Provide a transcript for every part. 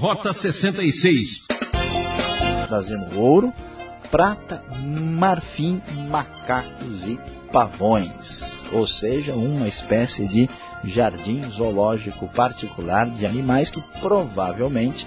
Rota 66. Trazendo ouro, prata, marfim, macacos e pavões, ou seja, uma espécie de jardim zoológico particular de animais que provavelmente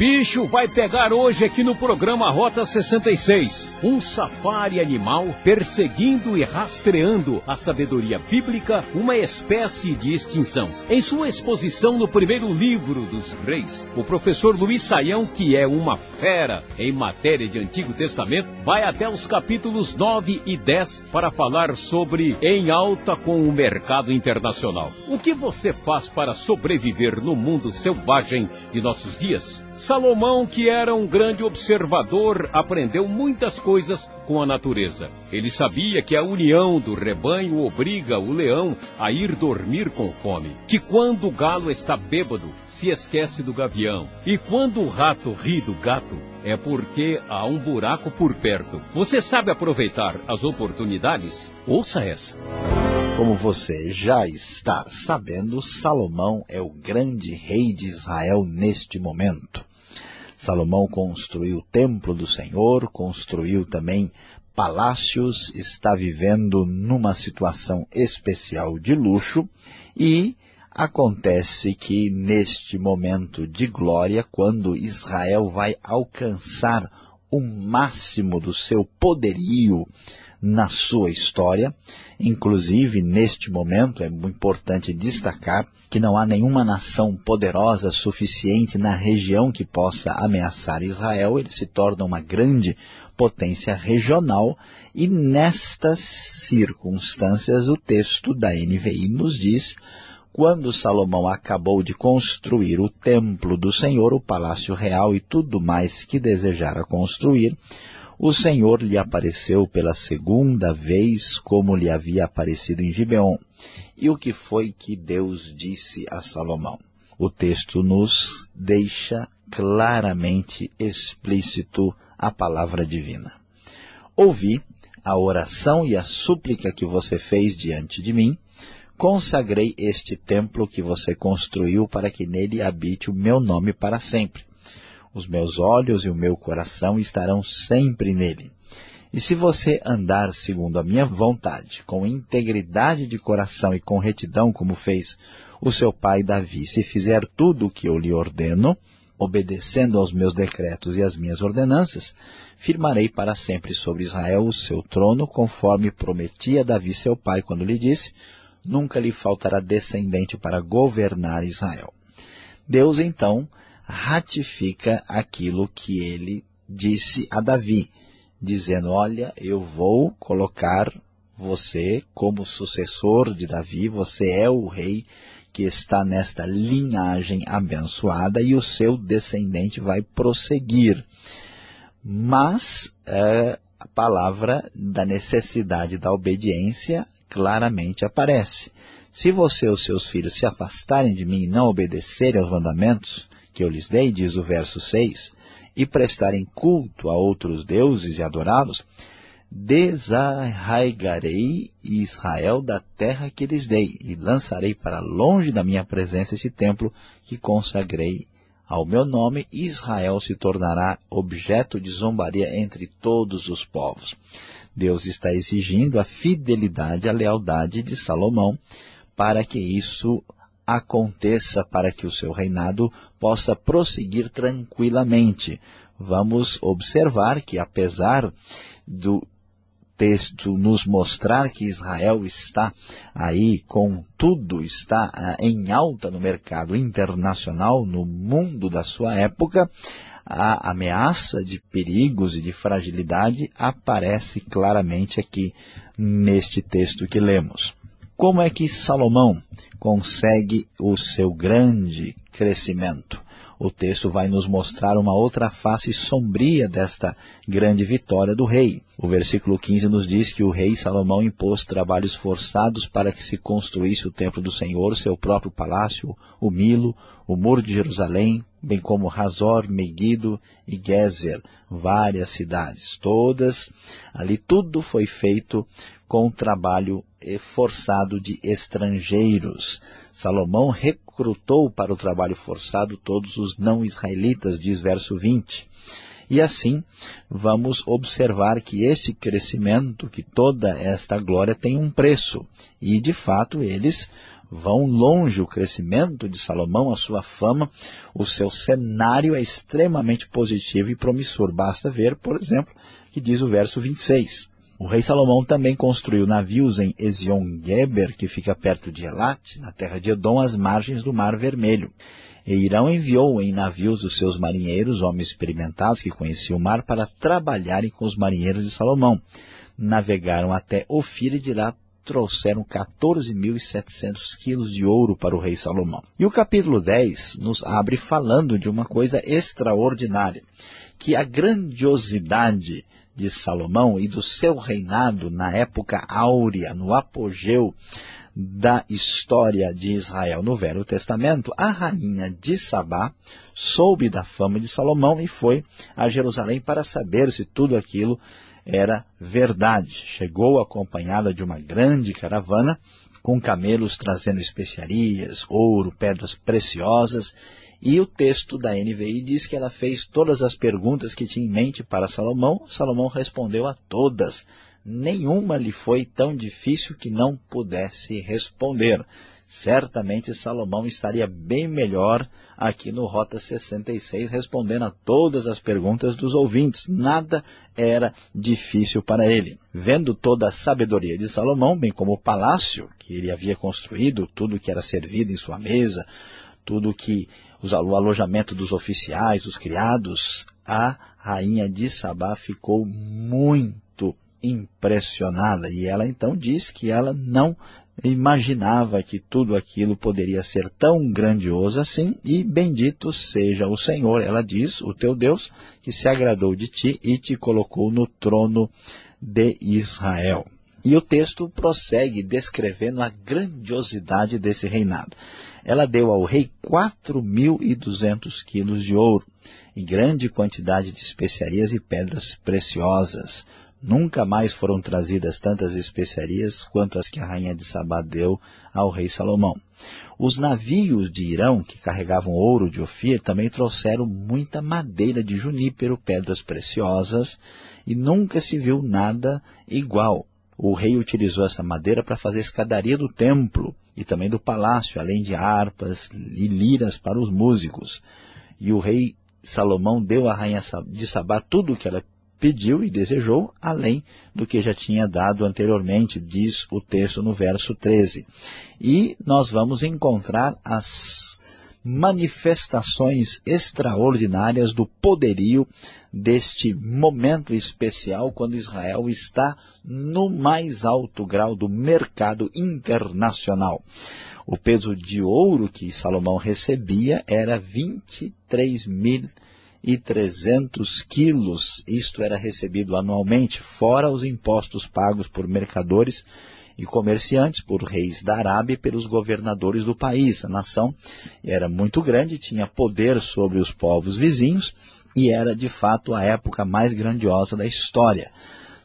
bicho vai pegar hoje aqui no programa Rota 66. Um safari animal perseguindo e rastreando a sabedoria bíblica, uma espécie de extinção. Em sua exposição no primeiro livro dos reis, o professor Luiz Saião, que é uma fera em matéria de Antigo Testamento, vai até os capítulos 9 e 10 para falar sobre em alta com o mercado internacional. O que você faz para sobreviver no mundo selvagem de nossos dias? Salomão, que era um grande observador, aprendeu muitas coisas com a natureza. Ele sabia que a união do rebanho obriga o leão a ir dormir com fome, que quando o galo está bêbado, se esquece do gavião, e quando o rato ri do gato, é porque há um buraco por perto. Você sabe aproveitar as oportunidades? Ouça essa. Como você já está sabendo, Salomão é o grande rei de Israel neste momento. Salomão construiu o templo do Senhor, construiu também palácios, está vivendo numa situação especial de luxo e acontece que neste momento de glória, quando Israel vai alcançar o máximo do seu poderio na sua história, Inclusive, neste momento, é importante destacar que não há nenhuma nação poderosa suficiente na região que possa ameaçar Israel. Ele se torna uma grande potência regional e nestas circunstâncias o texto da NVI nos diz quando Salomão acabou de construir o templo do Senhor, o palácio real e tudo mais que desejara construir, o Senhor lhe apareceu pela segunda vez como lhe havia aparecido em Gibeon. E o que foi que Deus disse a Salomão? O texto nos deixa claramente explícito a palavra divina. Ouvi a oração e a súplica que você fez diante de mim, consagrei este templo que você construiu para que nele habite o meu nome para sempre os meus olhos e o meu coração estarão sempre nele. E se você andar segundo a minha vontade, com integridade de coração e com retidão, como fez o seu pai Davi, se fizer tudo o que eu lhe ordeno, obedecendo aos meus decretos e às minhas ordenanças, firmarei para sempre sobre Israel o seu trono, conforme prometia Davi seu pai quando lhe disse, nunca lhe faltará descendente para governar Israel. Deus então ratifica aquilo que ele disse a Davi, dizendo, olha, eu vou colocar você como sucessor de Davi, você é o rei que está nesta linhagem abençoada e o seu descendente vai prosseguir. Mas é, a palavra da necessidade da obediência claramente aparece. Se você e os seus filhos se afastarem de mim e não obedecerem aos mandamentos, que eu lhes dei, diz o verso 6, e prestarem culto a outros deuses e adorá-los, desarraigarei Israel da terra que lhes dei, e lançarei para longe da minha presença esse templo que consagrei ao meu nome, Israel se tornará objeto de zombaria entre todos os povos. Deus está exigindo a fidelidade, a lealdade de Salomão para que isso aconteça para que o seu reinado possa prosseguir tranquilamente. Vamos observar que apesar do texto nos mostrar que Israel está aí com tudo, está ah, em alta no mercado internacional, no mundo da sua época, a ameaça de perigos e de fragilidade aparece claramente aqui neste texto que lemos. Como é que Salomão consegue o seu grande crescimento? O texto vai nos mostrar uma outra face sombria desta grande vitória do rei. O versículo 15 nos diz que o rei Salomão impôs trabalhos forçados para que se construísse o templo do Senhor, seu próprio palácio, o Milo, o muro de Jerusalém, bem como Razor, Megido e Gezer, várias cidades. Todas, ali tudo foi feito com trabalho forçado de estrangeiros. Salomão recrutou para o trabalho forçado todos os não-israelitas, diz verso 20. E assim, vamos observar que esse crescimento, que toda esta glória tem um preço. E, de fato, eles vão longe. O crescimento de Salomão, a sua fama, o seu cenário é extremamente positivo e promissor. Basta ver, por exemplo, que diz o verso 26. O rei Salomão também construiu navios em Ezion-Geber, que fica perto de Elat, na terra de Edom, às margens do Mar Vermelho. E Irão enviou em navios os seus marinheiros, homens experimentados que conheciam o mar, para trabalharem com os marinheiros de Salomão. Navegaram até Ofir e de lá trouxeram 14.700 quilos de ouro para o rei Salomão. E o capítulo 10 nos abre falando de uma coisa extraordinária, que a grandiosidade de Salomão e do seu reinado na época áurea, no apogeu da história de Israel no Velho Testamento, a rainha de Sabá soube da fama de Salomão e foi a Jerusalém para saber se tudo aquilo era verdade. Chegou acompanhada de uma grande caravana, com camelos trazendo especiarias, ouro, pedras preciosas, e o texto da NVI diz que ela fez todas as perguntas que tinha em mente para Salomão. Salomão respondeu a todas nenhuma lhe foi tão difícil que não pudesse responder. Certamente Salomão estaria bem melhor aqui no Rota 66, respondendo a todas as perguntas dos ouvintes. Nada era difícil para ele. Vendo toda a sabedoria de Salomão, bem como o palácio que ele havia construído, tudo que era servido em sua mesa, tudo que o alojamento dos oficiais, dos criados, a rainha de Sabá ficou muito impressionada. E ela então diz que ela não imaginava que tudo aquilo poderia ser tão grandioso assim, e bendito seja o Senhor, ela diz, o teu Deus, que se agradou de ti e te colocou no trono de Israel. E o texto prossegue descrevendo a grandiosidade desse reinado. Ela deu ao rei 4.200 quilos de ouro, e grande quantidade de especiarias e pedras preciosas, Nunca mais foram trazidas tantas especiarias quanto as que a rainha de Sabá deu ao rei Salomão. Os navios de Irão, que carregavam ouro de Ofir, também trouxeram muita madeira de junípero, pedras preciosas, e nunca se viu nada igual. O rei utilizou essa madeira para fazer a escadaria do templo e também do palácio, além de harpas e liras para os músicos. E o rei Salomão deu à rainha de Sabá tudo o que ela pediu e desejou, além do que já tinha dado anteriormente, diz o texto no verso 13. E nós vamos encontrar as manifestações extraordinárias do poderio deste momento especial quando Israel está no mais alto grau do mercado internacional. O peso de ouro que Salomão recebia era 23 mil e 300 quilos, isto era recebido anualmente, fora os impostos pagos por mercadores e comerciantes, por reis da Arábia e pelos governadores do país. A nação era muito grande, tinha poder sobre os povos vizinhos e era de fato a época mais grandiosa da história.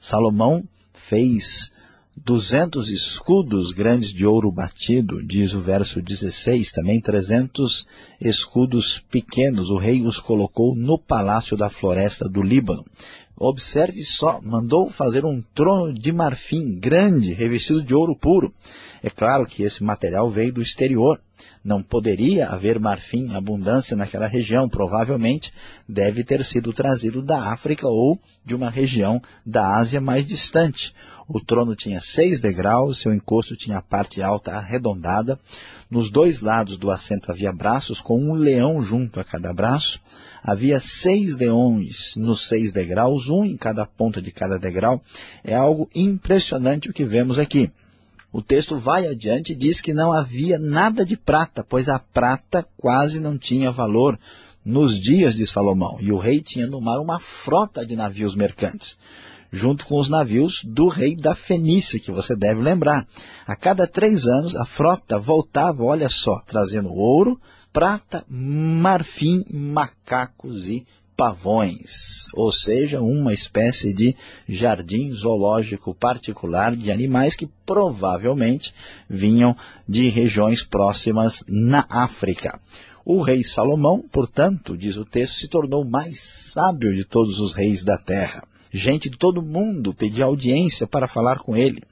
Salomão fez 200 escudos grandes de ouro batido, diz o verso 16, também 300 escudos pequenos, o rei os colocou no palácio da floresta do Líbano. Observe só, mandou fazer um trono de marfim grande, revestido de ouro puro. É claro que esse material veio do exterior. Não poderia haver marfim em abundância naquela região. Provavelmente deve ter sido trazido da África ou de uma região da Ásia mais distante. O trono tinha seis degraus, seu encosto tinha a parte alta arredondada. Nos dois lados do assento havia braços com um leão junto a cada braço. Havia seis leões nos seis degraus, um em cada ponta de cada degrau. É algo impressionante o que vemos aqui. O texto vai adiante e diz que não havia nada de prata, pois a prata quase não tinha valor nos dias de Salomão. E o rei tinha no mar uma frota de navios mercantes junto com os navios do rei da Fenícia, que você deve lembrar. A cada três anos, a frota voltava, olha só, trazendo ouro, prata, marfim, macacos e pavões, ou seja, uma espécie de jardim zoológico particular de animais que provavelmente vinham de regiões próximas na África. O rei Salomão, portanto, diz o texto, se tornou o mais sábio de todos os reis da terra. Gente de todo mundo pedia audiência para falar com ele.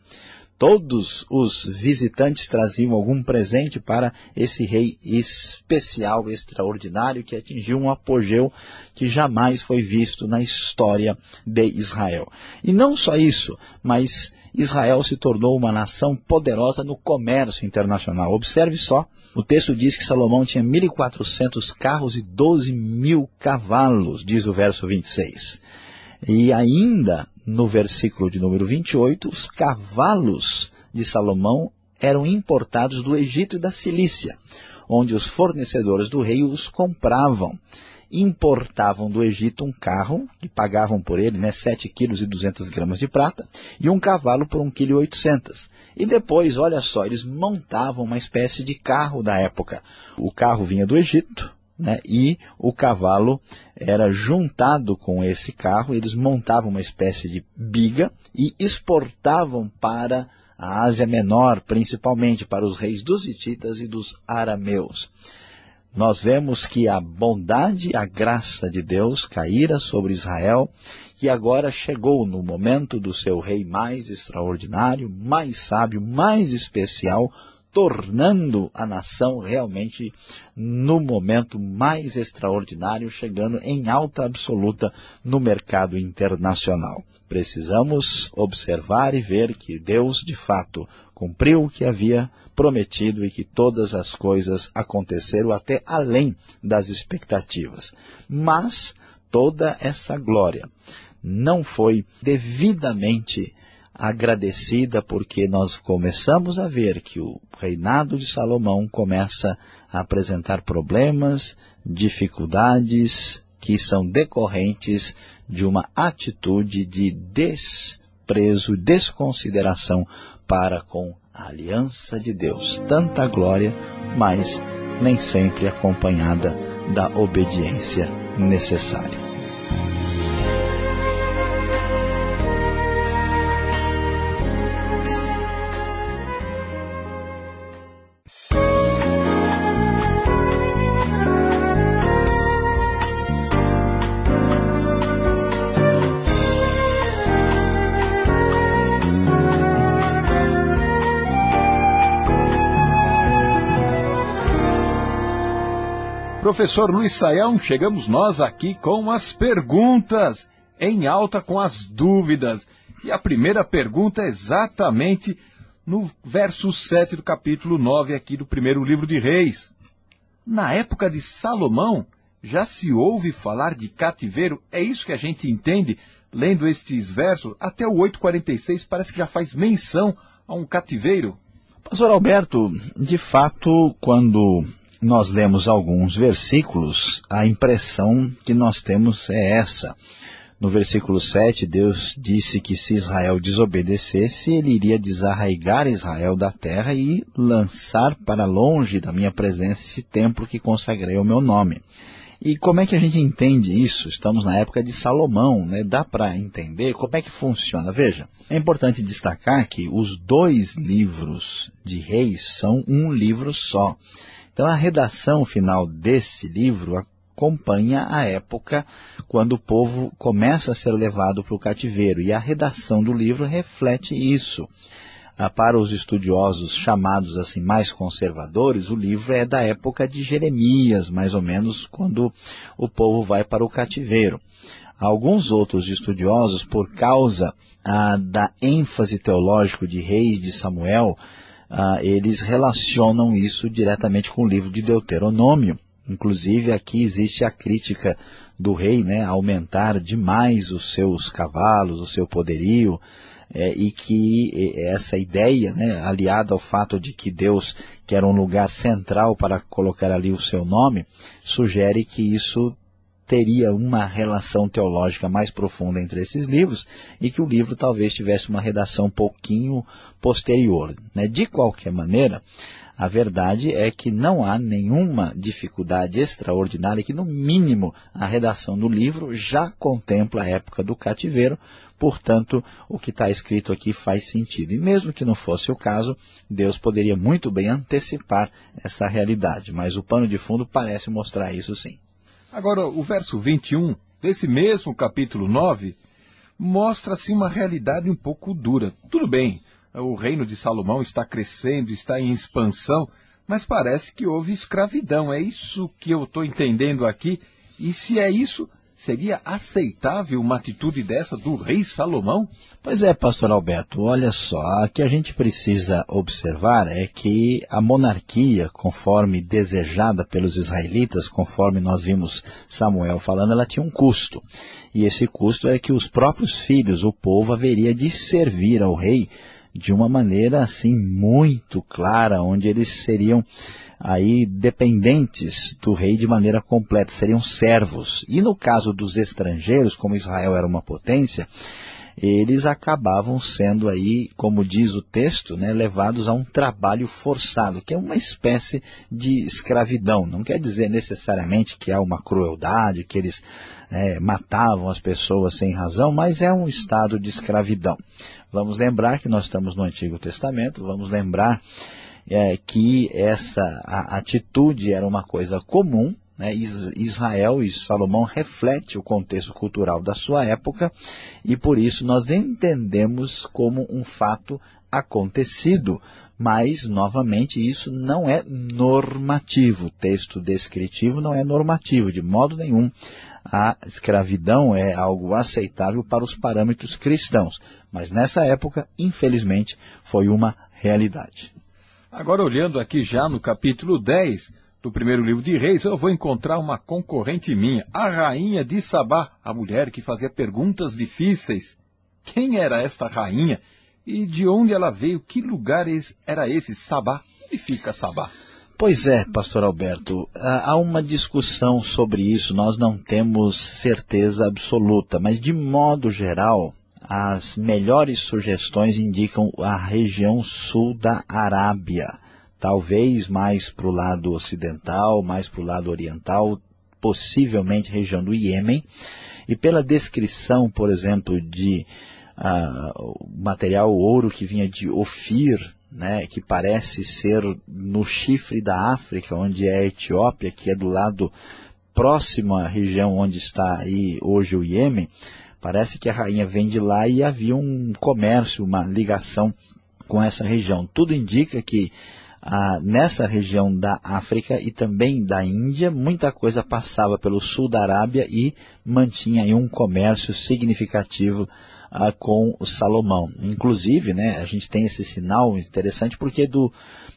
Todos os visitantes traziam algum presente para esse rei especial, extraordinário, que atingiu um apogeu que jamais foi visto na história de Israel. E não só isso, mas Israel se tornou uma nação poderosa no comércio internacional. Observe só, o texto diz que Salomão tinha 1.400 carros e 12 mil cavalos, diz o verso 26. E ainda no versículo de número 28, os cavalos de Salomão eram importados do Egito e da Cilícia, onde os fornecedores do rei os compravam. Importavam do Egito um carro, que pagavam por ele né, 7 quilos e 200 gramas de prata, e um cavalo por 1 kg e 800. E depois, olha só, eles montavam uma espécie de carro da época. O carro vinha do Egito, né, e o cavalo era juntado com esse carro, eles montavam uma espécie de biga e exportavam para a Ásia Menor, principalmente para os reis dos hititas e dos arameus. Nós vemos que a bondade e a graça de Deus caíra sobre Israel, que agora chegou no momento do seu rei mais extraordinário, mais sábio, mais especial, tornando a nação realmente no momento mais extraordinário, chegando em alta absoluta no mercado internacional. Precisamos observar e ver que Deus, de fato, cumpriu o que havia prometido e que todas as coisas aconteceram até além das expectativas. Mas toda essa glória não foi devidamente agradecida porque nós começamos a ver que o reinado de Salomão começa a apresentar problemas, dificuldades que são decorrentes de uma atitude de desprezo, desconsideração para com a aliança de Deus. Tanta glória, mas nem sempre acompanhada da obediência necessária. Professor Luiz Saião, chegamos nós aqui com as perguntas, em alta com as dúvidas. E a primeira pergunta é exatamente no verso 7 do capítulo 9 aqui do primeiro livro de Reis. Na época de Salomão, já se ouve falar de cativeiro? É isso que a gente entende lendo estes versos? Até o 846 parece que já faz menção a um cativeiro. Pastor Alberto, de fato, quando nós lemos alguns versículos, a impressão que nós temos é essa. No versículo 7, Deus disse que se Israel desobedecesse, ele iria desarraigar Israel da terra e lançar para longe da minha presença esse templo que consagrei ao meu nome. E como é que a gente entende isso? Estamos na época de Salomão, né? dá para entender como é que funciona. Veja, é importante destacar que os dois livros de reis são um livro só. Então a redação final desse livro acompanha a época quando o povo começa a ser levado para o cativeiro. E a redação do livro reflete isso. Ah, para os estudiosos chamados assim mais conservadores, o livro é da época de Jeremias, mais ou menos, quando o povo vai para o cativeiro. Alguns outros estudiosos, por causa ah, da ênfase teológico de Reis de Samuel, ah, eles relacionam isso diretamente com o livro de Deuteronômio. Inclusive aqui existe a crítica do rei, né, aumentar demais os seus cavalos, o seu poderio, é, e que essa ideia, né, aliada ao fato de que Deus quer um lugar central para colocar ali o seu nome, sugere que isso teria uma relação teológica mais profunda entre esses livros e que o livro talvez tivesse uma redação um pouquinho posterior. Né? De qualquer maneira, A verdade é que não há nenhuma dificuldade extraordinária, que no mínimo a redação do livro já contempla a época do cativeiro, portanto o que está escrito aqui faz sentido. E mesmo que não fosse o caso, Deus poderia muito bem antecipar essa realidade, mas o pano de fundo parece mostrar isso sim. Agora, o verso 21 desse mesmo capítulo 9 mostra-se uma realidade um pouco dura. Tudo bem, o reino de Salomão está crescendo, está em expansão, mas parece que houve escravidão. É isso que eu estou entendendo aqui. E se é isso, seria aceitável uma atitude dessa do rei Salomão? Pois é, pastor Alberto, olha só, o que a gente precisa observar é que a monarquia, conforme desejada pelos israelitas, conforme nós vimos Samuel falando, ela tinha um custo. E esse custo é que os próprios filhos, o povo, haveria de servir ao rei de uma maneira assim muito clara, onde eles seriam aí dependentes do rei de maneira completa, seriam servos. E no caso dos estrangeiros, como Israel era uma potência, eles acabavam sendo aí, como diz o texto, né, levados a um trabalho forçado, que é uma espécie de escravidão. Não quer dizer necessariamente que há uma crueldade, que eles é, matavam as pessoas sem razão, mas é um estado de escravidão. Vamos lembrar que nós estamos no Antigo Testamento, vamos lembrar é, que essa atitude era uma coisa comum, né? Israel e Salomão reflete o contexto cultural da sua época e por isso nós entendemos como um fato acontecido, mas, novamente, isso não é normativo. Texto descritivo não é normativo, de modo nenhum. A escravidão é algo aceitável para os parâmetros cristãos, mas nessa época, infelizmente, foi uma realidade. Agora, olhando aqui já no capítulo 10 do primeiro livro de Reis, eu vou encontrar uma concorrente minha, a rainha de Sabá, a mulher que fazia perguntas difíceis. Quem era esta rainha e de onde ela veio? Que lugar era esse, Sabá? Onde fica Sabá? Pois é, pastor Alberto, há uma discussão sobre isso, nós não temos certeza absoluta, mas de modo geral, as melhores sugestões indicam a região sul da Arábia, talvez mais para o lado ocidental, mais para o lado oriental, possivelmente região do Iêmen, e pela descrição, por exemplo, de uh, material ouro que vinha de Ofir, né, que parece ser no chifre da África, onde é a Etiópia, que é do lado próximo à região onde está aí hoje o Iêmen, Parece que a rainha vem de lá e havia um comércio, uma ligação com essa região. Tudo indica que ah, nessa região da África e também da Índia, muita coisa passava pelo sul da Arábia e mantinha um comércio significativo ah, com o Salomão. Inclusive, né, a gente tem esse sinal interessante porque do,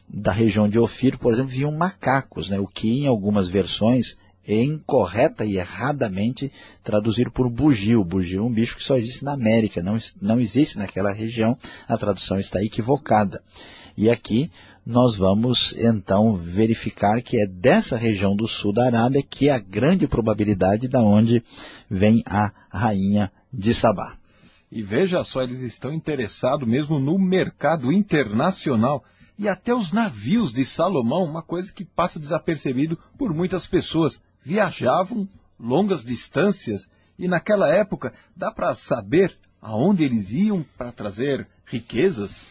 da região de Ofir, por exemplo, vinham macacos, né, o que em algumas versões é incorreta e erradamente traduzir por bugio. Bugio é um bicho que só existe na América, não, não existe naquela região, a tradução está equivocada. E aqui nós vamos então verificar que é dessa região do sul da Arábia que é a grande probabilidade da onde vem a rainha de Sabá. E veja só, eles estão interessados mesmo no mercado internacional. E até os navios de Salomão, uma coisa que passa desapercebido por muitas pessoas. Viajavam longas distâncias. E naquela época dá para saber aonde eles iam para trazer riquezas?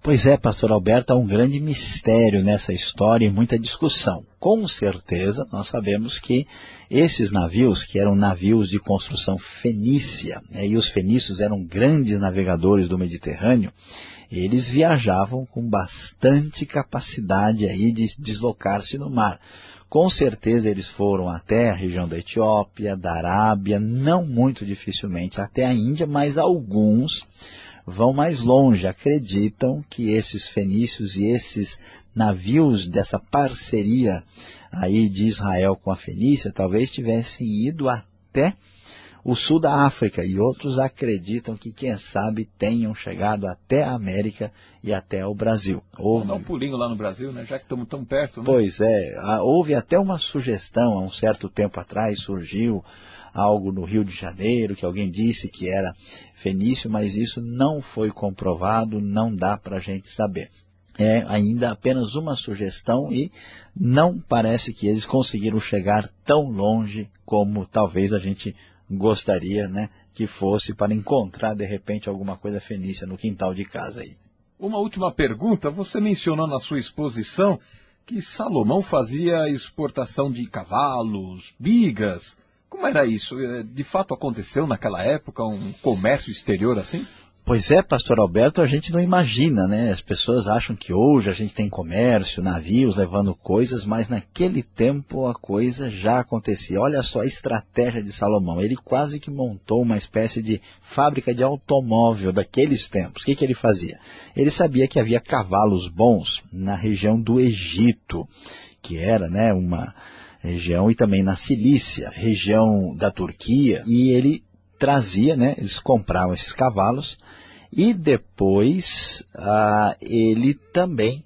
Pois é, pastor Alberto, há um grande mistério nessa história e muita discussão. Com certeza, nós sabemos que esses navios, que eram navios de construção fenícia, né, e os fenícios eram grandes navegadores do Mediterrâneo, eles viajavam com bastante capacidade aí de deslocar-se no mar. Com certeza eles foram até a região da Etiópia, da Arábia, não muito dificilmente até a Índia, mas alguns vão mais longe, acreditam que esses fenícios e esses navios dessa parceria aí de Israel com a Fenícia talvez tivessem ido até o sul da África e outros acreditam que, quem sabe, tenham chegado até a América e até o Brasil. Houve... Vamos dar um pulinho lá no Brasil, né? já que estamos tão perto. Né? Pois é, houve até uma sugestão, há um certo tempo atrás surgiu algo no Rio de Janeiro, que alguém disse que era fenício, mas isso não foi comprovado, não dá para a gente saber. é ainda apenas uma sugestão e não parece que eles conseguiram chegar tão longe como talvez a gente gostaria né, que fosse para encontrar de repente alguma coisa fenícia no quintal de casa aí. Uma última pergunta, você mencionou na sua exposição que Salomão fazia exportação de cavalos, bigas. Como era isso? É, de fato aconteceu naquela época um comércio exterior assim? Pois é, pastor Alberto, a gente não imagina, né? As pessoas acham que hoje a gente tem comércio, navios levando coisas, mas naquele tempo a coisa já acontecia. Olha só a estratégia de Salomão. Ele quase que montou uma espécie de fábrica de automóvel daqueles tempos. O que, que ele fazia? Ele sabia que havia cavalos bons na região do Egito, que era né, uma região, e também na Cilícia, região da Turquia, e ele trazia, né, eles compravam esses cavalos, e depois ah, ele também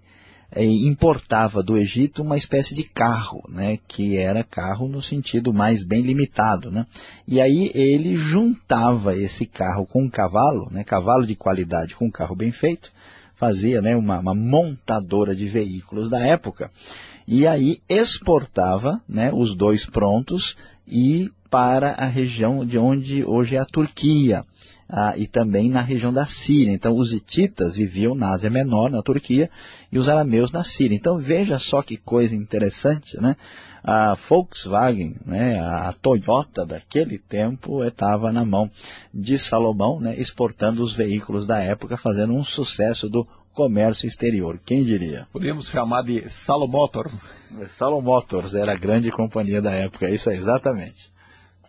eh, importava do Egito uma espécie de carro, né, que era carro no sentido mais bem limitado. Né? E aí ele juntava esse carro com um cavalo, né, cavalo de qualidade com um carro bem feito, fazia né, uma, uma montadora de veículos da época, e aí exportava né, os dois prontos e para a região de onde hoje é a Turquia ah, e também na região da Síria. Então, os hititas viviam na Ásia Menor, na Turquia, e os arameus na Síria. Então, veja só que coisa interessante, né? A Volkswagen, né, a Toyota daquele tempo estava na mão de Salomão, né, exportando os veículos da época, fazendo um sucesso do comércio exterior. Quem diria? Podemos chamar de Salomotors. Salomotors era a grande companhia da época, isso é exatamente.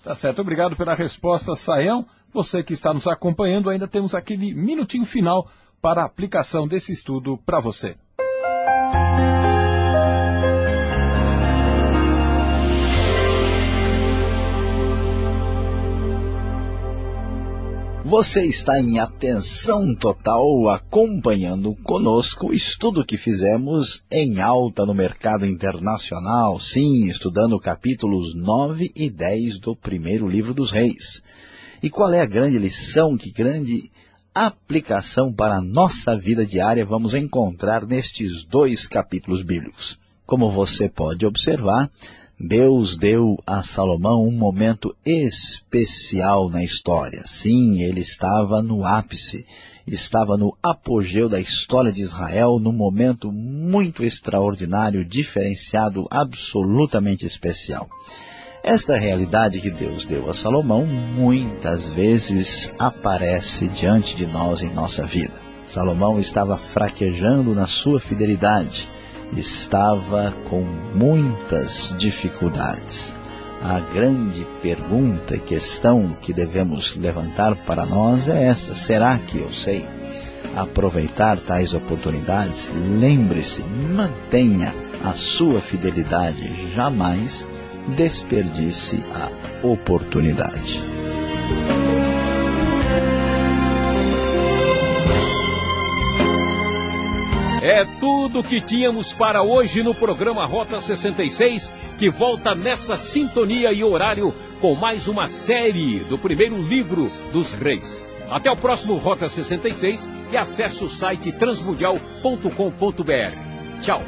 Tá certo, obrigado pela resposta, Saião. Você que está nos acompanhando, ainda temos aquele minutinho final para a aplicação desse estudo para você. Você está em atenção total acompanhando conosco o estudo que fizemos em alta no mercado internacional, sim, estudando capítulos 9 e 10 do primeiro livro dos reis. E qual é a grande lição, que grande aplicação para a nossa vida diária vamos encontrar nestes dois capítulos bíblicos? Como você pode observar, Deus deu a Salomão um momento especial na história. Sim, ele estava no ápice, estava no apogeu da história de Israel, num momento muito extraordinário, diferenciado, absolutamente especial. Esta realidade que Deus deu a Salomão muitas vezes aparece diante de nós em nossa vida. Salomão estava fraquejando na sua fidelidade, estava com muitas dificuldades. A grande pergunta questão que devemos levantar para nós é esta: será que eu sei aproveitar tais oportunidades? Lembre-se, mantenha a sua fidelidade, jamais desperdice a oportunidade. É tudo o que tínhamos para hoje no programa Rota 66, que volta nessa sintonia e horário com mais uma série do primeiro livro dos reis. Até o próximo Rota 66 e acesse o site transmundial.com.br. Tchau.